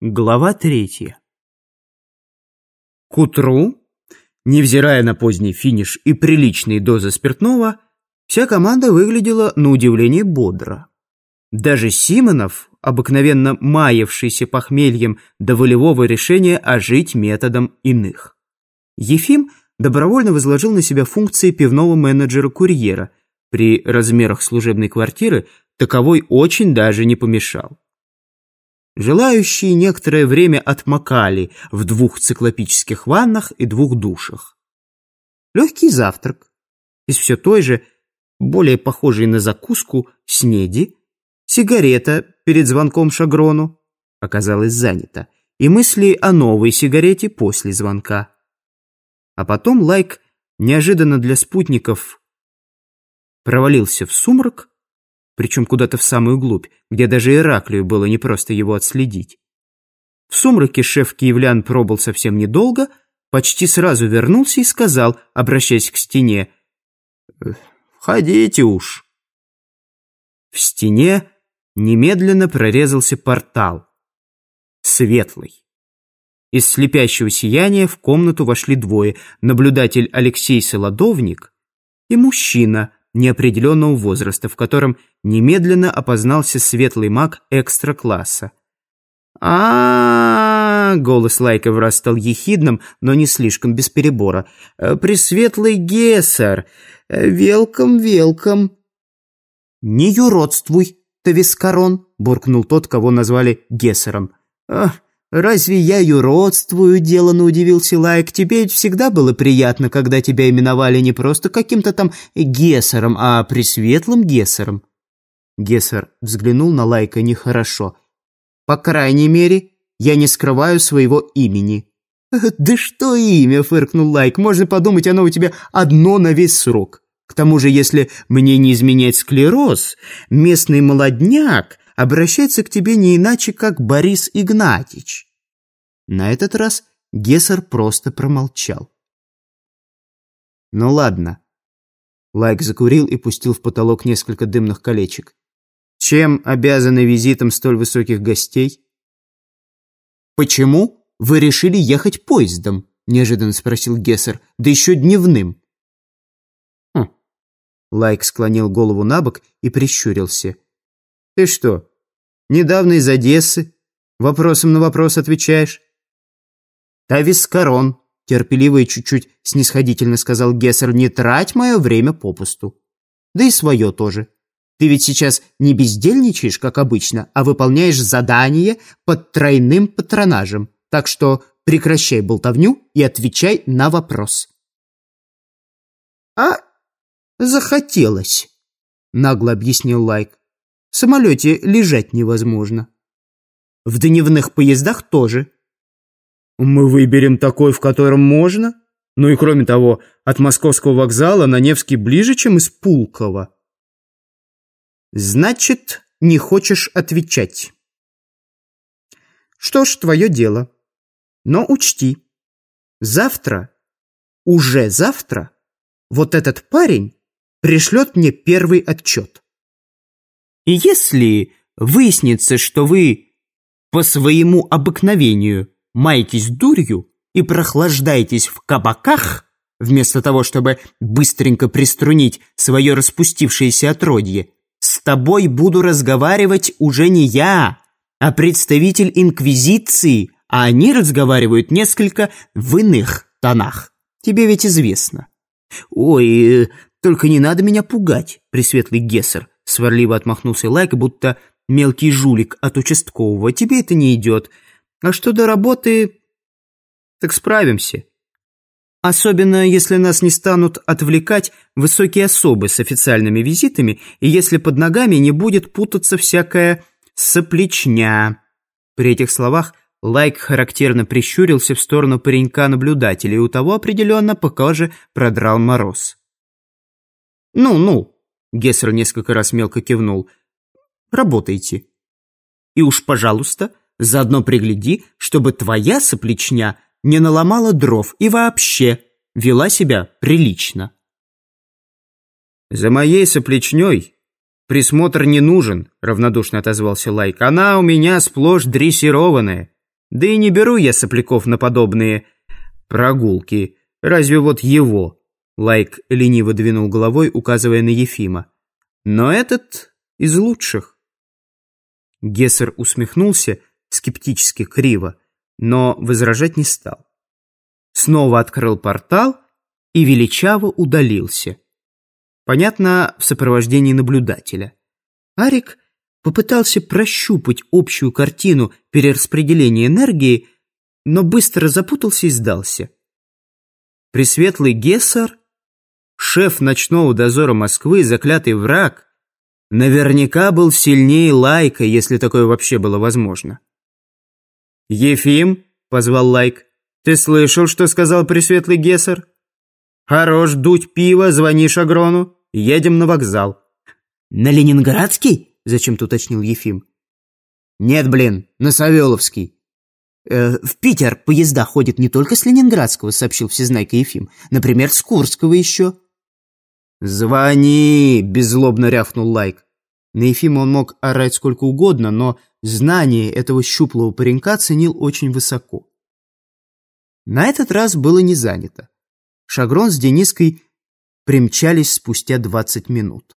Глава третья. К утру, невзирая на поздний финиш и приличные дозы спиртного, вся команда выглядела на удивление бодро. Даже Симонов, обыкновенно маявшийся похмельем до волевого решения ожить методом иных. Ефим добровольно возложил на себя функции пивного менеджера-курьера. При размерах служебной квартиры таковой очень даже не помешал. Желающие некоторое время отмокали в двух циклопических ваннах и двух душах. Легкий завтрак из все той же, более похожей на закуску, снеди, сигарета перед звонком Шагрону оказалась занята, и мысли о новой сигарете после звонка. А потом Лайк неожиданно для спутников провалился в сумрак причем куда-то в самую глубь, где даже Ираклию было непросто его отследить. В сумраке шеф киевлян пробыл совсем недолго, почти сразу вернулся и сказал, обращаясь к стене, «Входите уж». В стене немедленно прорезался портал. Светлый. Из слепящего сияния в комнату вошли двое, наблюдатель Алексей Солодовник и мужчина – неопределенного возраста, в котором немедленно опознался светлый маг экстра-класса. а, Голос Лайка стал ехидным, но не слишком без перебора. «Пресветлый Гессер! Велком, велком!» «Не юродствуй, Тавискарон!» — буркнул тот, кого назвали Гессером. «Ах, «Разве я юродствую?» – делано удивился Лайк. «Тебе ведь всегда было приятно, когда тебя именовали не просто каким-то там Гессером, а пресветлым Гессером». Гессер взглянул на Лайка нехорошо. «По крайней мере, я не скрываю своего имени». «Да что имя?» – фыркнул Лайк. «Можно подумать, оно у тебя одно на весь срок. К тому же, если мне не изменяет склероз, местный молодняк обращается к тебе не иначе, как Борис Игнатьич». На этот раз Гессер просто промолчал. «Ну ладно». Лайк закурил и пустил в потолок несколько дымных колечек. «Чем обязаны визитом столь высоких гостей?» «Почему вы решили ехать поездом?» – неожиданно спросил Гессер. «Да еще дневным». «Хм». Лайк склонил голову на бок и прищурился. «Ты что, Недавно из Одессы. Вопросом на вопрос отвечаешь. Тавискарон, терпеливо и чуть-чуть снисходительно сказал Гессер, не трать мое время попусту. Да и свое тоже. Ты ведь сейчас не бездельничаешь, как обычно, а выполняешь задание под тройным патронажем. Так что прекращай болтовню и отвечай на вопрос. «А захотелось», — нагло объяснил Лайк. В самолете лежать невозможно. В дневных поездах тоже. Мы выберем такой, в котором можно. Ну и кроме того, от московского вокзала на Невский ближе, чем из Пулково. Значит, не хочешь отвечать. Что ж, твое дело. Но учти, завтра, уже завтра, вот этот парень пришлет мне первый отчет. И если выяснится, что вы по своему обыкновению маетесь дурью и прохлаждаетесь в кабаках, вместо того, чтобы быстренько приструнить свое распустившееся отродье, с тобой буду разговаривать уже не я, а представитель Инквизиции, а они разговаривают несколько в иных тонах. Тебе ведь известно. Ой, э, только не надо меня пугать, Пресветлый Гессер. Сварливо отмахнулся Лайк, будто мелкий жулик от участкового. Тебе это не идет. А что до работы, так справимся. Особенно, если нас не станут отвлекать высокие особы с официальными визитами, и если под ногами не будет путаться всякая соплечня. При этих словах Лайк характерно прищурился в сторону паренька-наблюдателя, и у того определенно по коже продрал мороз. «Ну-ну», Гессер несколько раз мелко кивнул. «Работайте. И уж, пожалуйста, заодно пригляди, чтобы твоя соплечня не наломала дров и вообще вела себя прилично». «За моей соплячней присмотр не нужен», — равнодушно отозвался Лайк. «Она у меня сплошь дрессированная. Да и не беру я сопляков на подобные прогулки. Разве вот его?» Лайк лениво двинул головой, указывая на Ефима. «Но этот из лучших». Гессер усмехнулся скептически криво, но возражать не стал. Снова открыл портал и величаво удалился. Понятно, в сопровождении наблюдателя. Арик попытался прощупать общую картину перераспределения энергии, но быстро запутался и сдался. Пресветлый Гессер, шеф ночного дозора Москвы, заклятый враг, наверняка был сильнее Лайка, если такое вообще было возможно. «Ефим», — позвал Лайк, — «ты слышал, что сказал Пресветлый Гессер? Хорош дуть пиво, звони Шагрону, едем на вокзал». «На Ленинградский?» — зачем-то уточнил Ефим. «Нет, блин, на Савеловский». «Э, «В Питер поезда ходят не только с Ленинградского», — сообщил всезнайка Ефим. «Например, с Курского еще». «Звони!» — беззлобно рявкнул Лайк. На Ефима он мог орать сколько угодно, но знание этого щуплого паренька ценил очень высоко. На этот раз было не занято. Шагрон с Дениской примчались спустя двадцать минут.